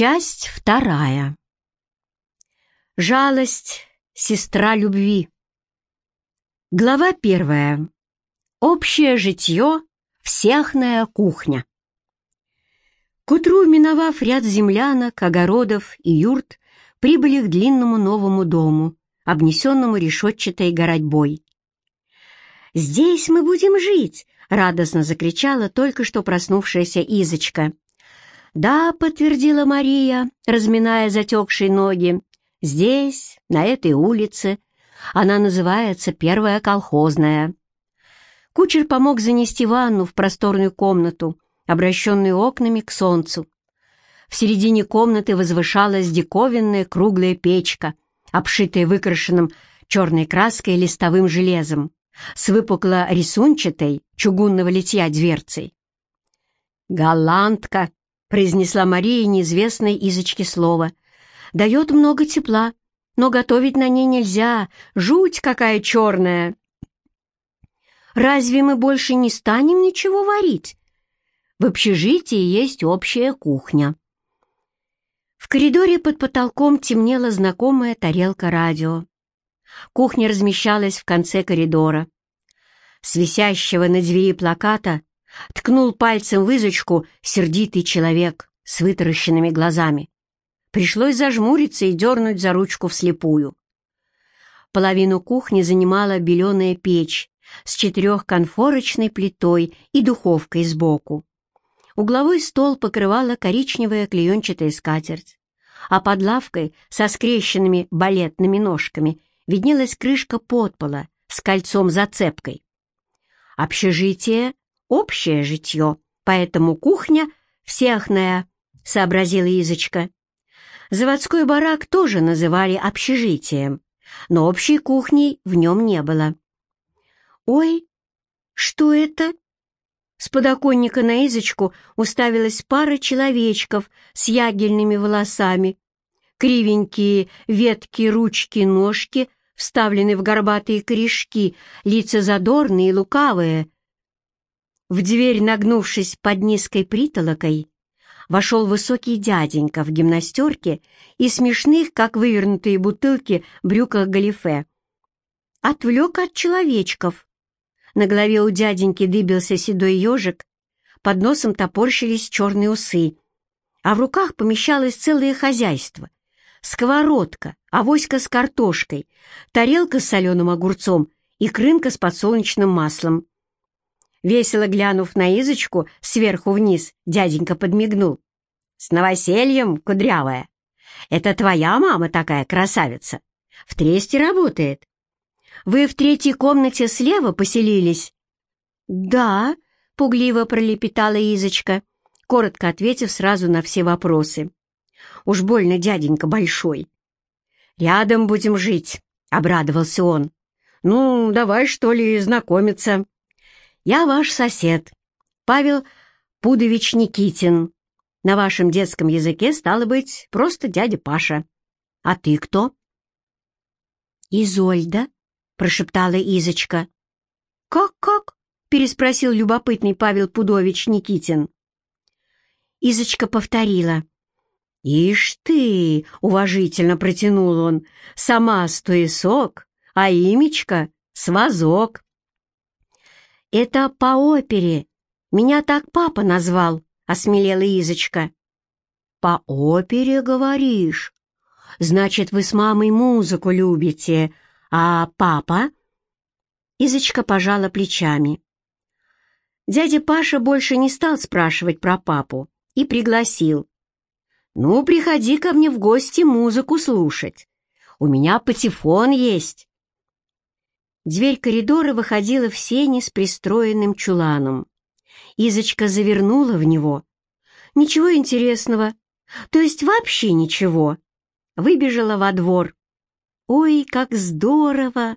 Часть вторая. Жалость — сестра любви. Глава первая. Общее житье, всехная кухня. К утру, миновав ряд землянок, огородов и юрт, прибыли к длинному новому дому, обнесенному решетчатой городьбой. «Здесь мы будем жить!» — радостно закричала только что проснувшаяся Изочка. «Да», — подтвердила Мария, разминая затекшие ноги, — «здесь, на этой улице. Она называется Первая колхозная». Кучер помог занести ванну в просторную комнату, обращенную окнами к солнцу. В середине комнаты возвышалась диковинная круглая печка, обшитая выкрашенным черной краской и листовым железом, с выпукло-рисунчатой чугунного литья дверцей. «Голландка!» — произнесла Мария неизвестной Изочке слово. «Дает много тепла, но готовить на ней нельзя. Жуть какая черная!» «Разве мы больше не станем ничего варить?» В общежитии есть общая кухня. В коридоре под потолком темнела знакомая тарелка радио. Кухня размещалась в конце коридора. С висящего на двери плаката ткнул пальцем в Изочку сердитый человек с вытаращенными глазами. Пришлось зажмуриться и дернуть за ручку вслепую. Половину кухни занимала беленая печь с четырехконфорочной плитой и духовкой сбоку. Угловой стол покрывала коричневая клеенчатая скатерть, а под лавкой со скрещенными балетными ножками виднелась крышка подпола с кольцом-зацепкой. Общежитие — общее житье, поэтому кухня — всехная, — сообразила Изочка. Заводской барак тоже называли общежитием, но общей кухни в нем не было. «Ой, что это?» С подоконника на Изочку уставилась пара человечков с ягельными волосами. Кривенькие ветки, ручки, ножки вставлены в горбатые корешки, лица задорные и лукавые. В дверь, нагнувшись под низкой притолокой, вошел высокий дяденька в гимнастерке и смешных, как вывернутые бутылки, брюках галифе. Отвлек от человечков. На голове у дяденьки дыбился седой ежик, под носом топорщились черные усы, а в руках помещалось целое хозяйство. Сковородка, авоська с картошкой, тарелка с соленым огурцом и крынка с подсолнечным маслом. Весело глянув на Изочку сверху вниз, дяденька подмигнул. «С новосельем, кудрявая! Это твоя мама такая красавица! В тресте работает!» Вы в третьей комнате слева поселились?» «Да», — пугливо пролепетала Изочка, коротко ответив сразу на все вопросы. «Уж больно дяденька большой». «Рядом будем жить», — обрадовался он. «Ну, давай, что ли, знакомиться. Я ваш сосед, Павел Пудович Никитин. На вашем детском языке стало быть просто дядя Паша. А ты кто?» «Изольда», прошептала Изочка. «Как-как?» — переспросил любопытный Павел Пудович Никитин. Изочка повторила. «Ишь ты!» — уважительно протянул он. «Сама стоисок, а имечко — свазок». «Это по опере. Меня так папа назвал», — осмелела Изочка. «По опере, говоришь? Значит, вы с мамой музыку любите, «А папа?» Изочка пожала плечами. Дядя Паша больше не стал спрашивать про папу и пригласил. «Ну, приходи ко мне в гости музыку слушать. У меня патефон есть». Дверь коридора выходила в сени с пристроенным чуланом. Изочка завернула в него. Ничего интересного, то есть вообще ничего. Выбежала во двор. Ой, как здорово!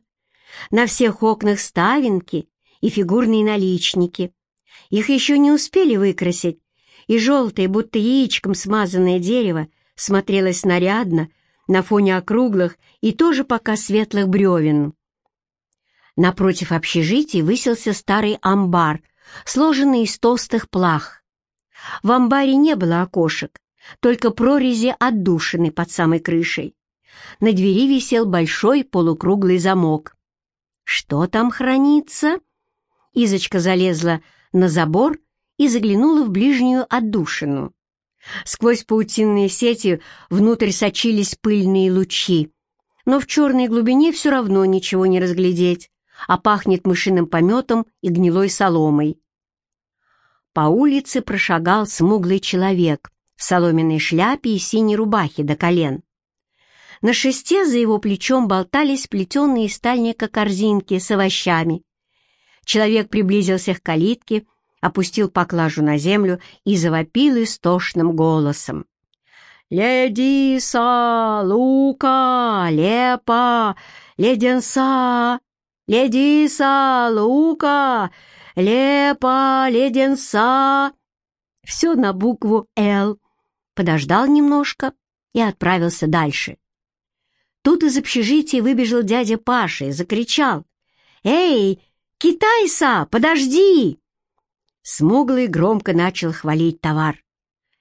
На всех окнах ставинки и фигурные наличники. Их еще не успели выкрасить, и желтое, будто яичком смазанное дерево, смотрелось нарядно на фоне округлых и тоже пока светлых бревен. Напротив общежития высился старый амбар, сложенный из толстых плах. В амбаре не было окошек, только прорези отдушины под самой крышей. На двери висел большой полукруглый замок. «Что там хранится?» Изочка залезла на забор и заглянула в ближнюю отдушину. Сквозь паутинные сети внутрь сочились пыльные лучи, но в черной глубине все равно ничего не разглядеть, а пахнет мышиным пометом и гнилой соломой. По улице прошагал смуглый человек в соломенной шляпе и синей рубахе до колен. На шесте за его плечом болтались плетеные из стальника корзинки с овощами. Человек приблизился к калитке, опустил поклажу на землю и завопил истошным голосом. «Ледиса, лука, лепа, леденса, ледиса, лука, лепа, леденса!» Все на букву «Л». Подождал немножко и отправился дальше. Тут из общежития выбежал дядя Паша и закричал. «Эй, китайса, подожди!» Смуглый громко начал хвалить товар.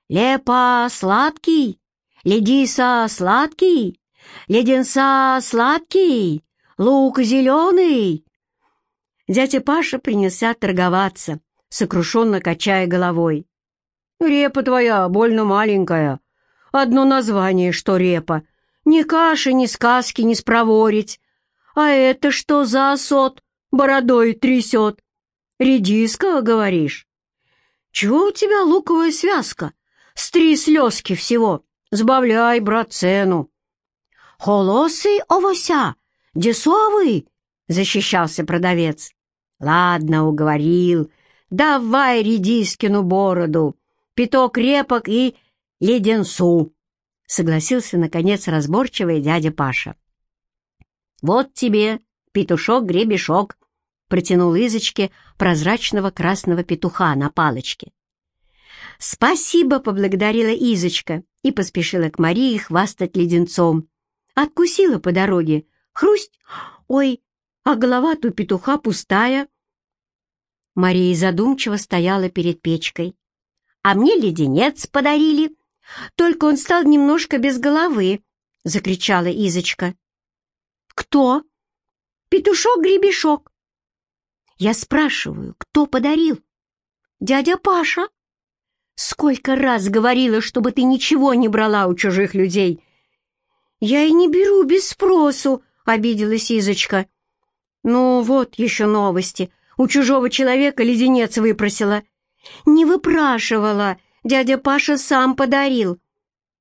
«Лепа сладкий, ледиса сладкий, леденца сладкий, лук зеленый». Дядя Паша принялся торговаться, сокрушенно качая головой. «Репа твоя больно маленькая. Одно название, что репа. Ни каши, ни сказки не спроворить. А это что за осот? Бородой трясет. Редиска, говоришь? Чего у тебя луковая связка? С три слезки всего. Сбавляй, брат, цену. Холосы овося, десовый, защищался продавец. Ладно, уговорил. Давай редискину бороду, пяток репок и леденцу согласился, наконец, разборчивый дядя Паша. «Вот тебе, петушок-гребешок», — протянул Изочке прозрачного красного петуха на палочке. «Спасибо», — поблагодарила Изочка и поспешила к Марии хвастать леденцом. Откусила по дороге. Хрусть! Ой, а голова-то у петуха пустая. Мария задумчиво стояла перед печкой. «А мне леденец подарили», только он стал немножко без головы, — закричала Изочка. «Кто?» «Петушок-гребешок». Я спрашиваю, кто подарил? «Дядя Паша». «Сколько раз говорила, чтобы ты ничего не брала у чужих людей!» «Я и не беру без спросу», — обиделась Изочка. «Ну вот еще новости. У чужого человека леденец выпросила». «Не выпрашивала», Дядя Паша сам подарил.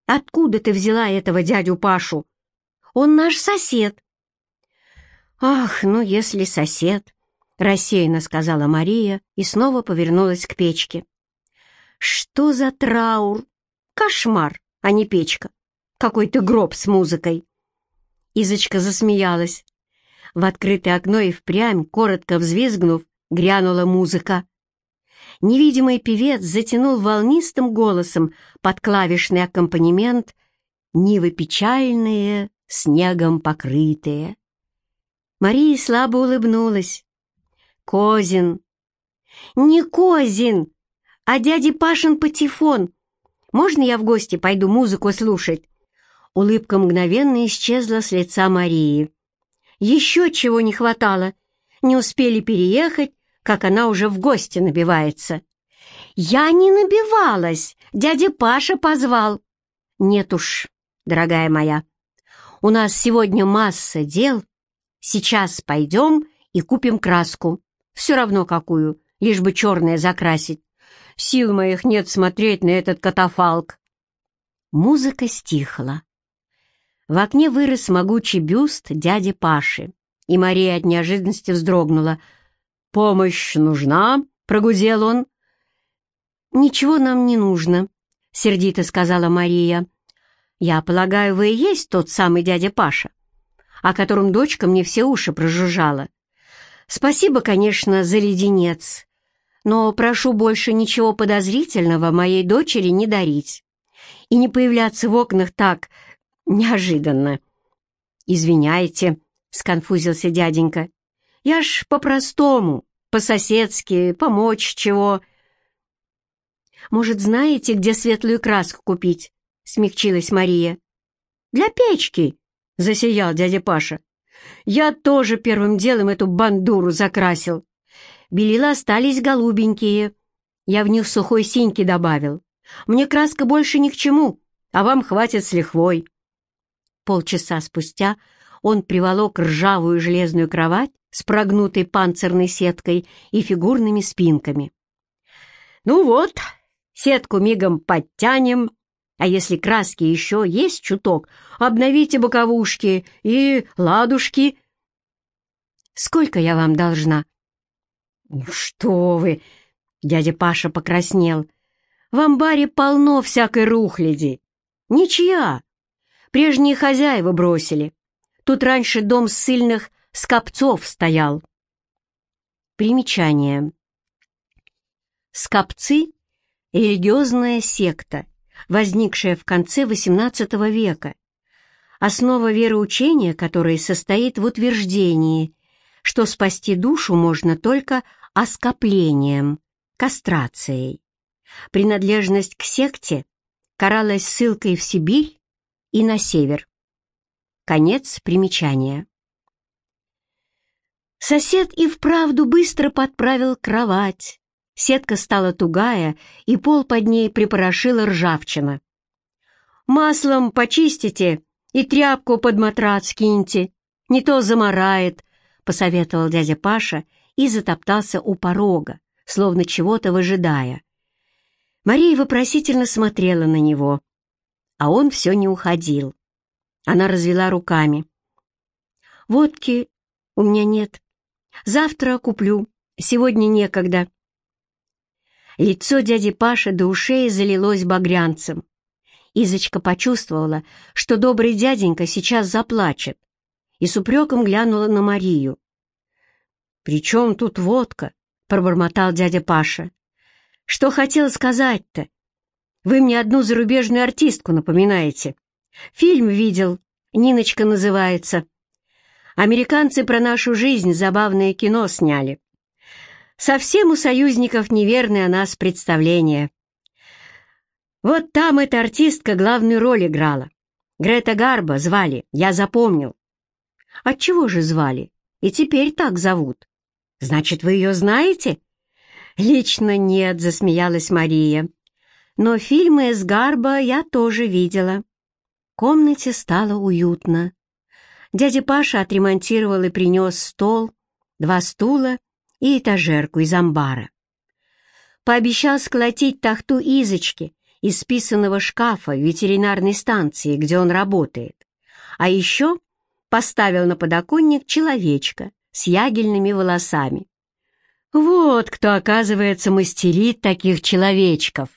Откуда ты взяла этого дядю Пашу? Он наш сосед. Ах, ну если сосед, рассеянно сказала Мария и снова повернулась к печке. Что за траур? Кошмар, а не печка. Какой-то гроб с музыкой. Изочка засмеялась. В открытое окно и впрямь, коротко взвизгнув, грянула музыка невидимый певец затянул волнистым голосом под клавишный аккомпанемент «Нивы печальные, снегом покрытые». Мария слабо улыбнулась. «Козин!» «Не Козин, а дяди Пашин патефон. Можно я в гости пойду музыку слушать?» Улыбка мгновенно исчезла с лица Марии. Еще чего не хватало. Не успели переехать, как она уже в гости набивается. «Я не набивалась, дядя Паша позвал». «Нет уж, дорогая моя, у нас сегодня масса дел. Сейчас пойдем и купим краску, все равно какую, лишь бы черное закрасить. Сил моих нет смотреть на этот катафалк». Музыка стихла. В окне вырос могучий бюст дяди Паши, и Мария от неожиданности вздрогнула — «Помощь нужна?» — прогудел он. «Ничего нам не нужно», — сердито сказала Мария. «Я полагаю, вы и есть тот самый дядя Паша, о котором дочка мне все уши прожужжала. Спасибо, конечно, за леденец, но прошу больше ничего подозрительного моей дочери не дарить и не появляться в окнах так неожиданно». «Извиняйте», — сконфузился дяденька. Я ж по-простому, по-соседски, помочь чего. Может, знаете, где светлую краску купить?» — смягчилась Мария. «Для печки!» — засиял дядя Паша. «Я тоже первым делом эту бандуру закрасил. Белила остались голубенькие. Я в них сухой синьки добавил. Мне краска больше ни к чему, а вам хватит с лихвой». Полчаса спустя он приволок ржавую железную кровать с прогнутой панцирной сеткой и фигурными спинками. «Ну вот, сетку мигом подтянем, а если краски еще есть чуток, обновите боковушки и ладушки». «Сколько я вам должна?» «Что вы!» — дядя Паша покраснел. «В амбаре полно всякой рухляди. Ничья. Прежние хозяева бросили. Тут раньше дом ссыльных скопцов стоял». Примечание. Скопцы — религиозная секта, возникшая в конце XVIII века, основа вероучения которой состоит в утверждении, что спасти душу можно только оскоплением, кастрацией. Принадлежность к секте каралась ссылкой в Сибирь и на север. Конец примечания. Сосед и вправду быстро подправил кровать. Сетка стала тугая, и пол под ней припорошила ржавчина. «Маслом почистите и тряпку под матрац киньте, не то заморает», — посоветовал дядя Паша и затоптался у порога, словно чего-то выжидая. Мария вопросительно смотрела на него, а он все не уходил. Она развела руками. «Водки у меня нет. Завтра куплю. Сегодня некогда». Лицо дяди Паши до ушей залилось багрянцем. Изочка почувствовала, что добрый дяденька сейчас заплачет, и с упреком глянула на Марию. «При чем тут водка?» — пробормотал дядя Паша. «Что хотел сказать-то? Вы мне одну зарубежную артистку напоминаете. Фильм видел, Ниночка называется. Американцы про нашу жизнь забавное кино сняли. Совсем у союзников неверное о нас представление. Вот там эта артистка главную роль играла. Грета Гарба звали, я запомнил. Отчего же звали? И теперь так зовут. «Значит, вы ее знаете?» «Лично нет», — засмеялась Мария. «Но фильмы с Гарба я тоже видела». В комнате стало уютно. Дядя Паша отремонтировал и принес стол, два стула и этажерку из амбара. Пообещал сколотить тахту Изочки из списанного шкафа в ветеринарной станции, где он работает. А еще поставил на подоконник человечка, с ягельными волосами. Вот кто, оказывается, мастерит таких человечков.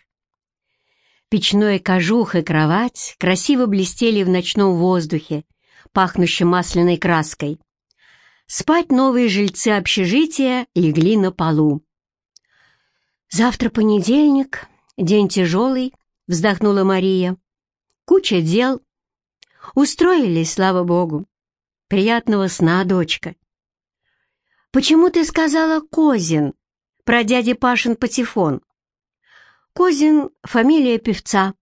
Печной кожух и кровать красиво блестели в ночном воздухе, пахнущем масляной краской. Спать новые жильцы общежития легли на полу. «Завтра понедельник, день тяжелый», — вздохнула Мария. «Куча дел. Устроились, слава богу. Приятного сна, дочка». «Почему ты сказала Козин про дяди Пашин патефон?» «Козин — фамилия певца.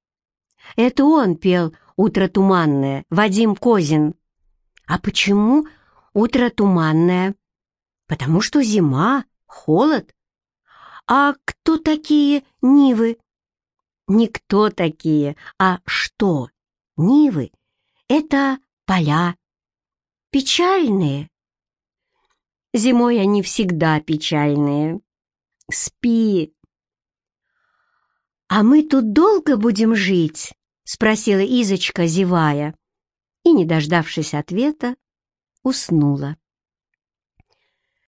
Это он пел «Утро туманное», Вадим Козин. А почему «Утро туманное»? Потому что зима, холод. А кто такие Нивы? Никто такие, а что? Нивы — это поля. Печальные, Зимой они всегда печальные. Спи. «А мы тут долго будем жить?» — спросила Изочка, зевая. И, не дождавшись ответа, уснула.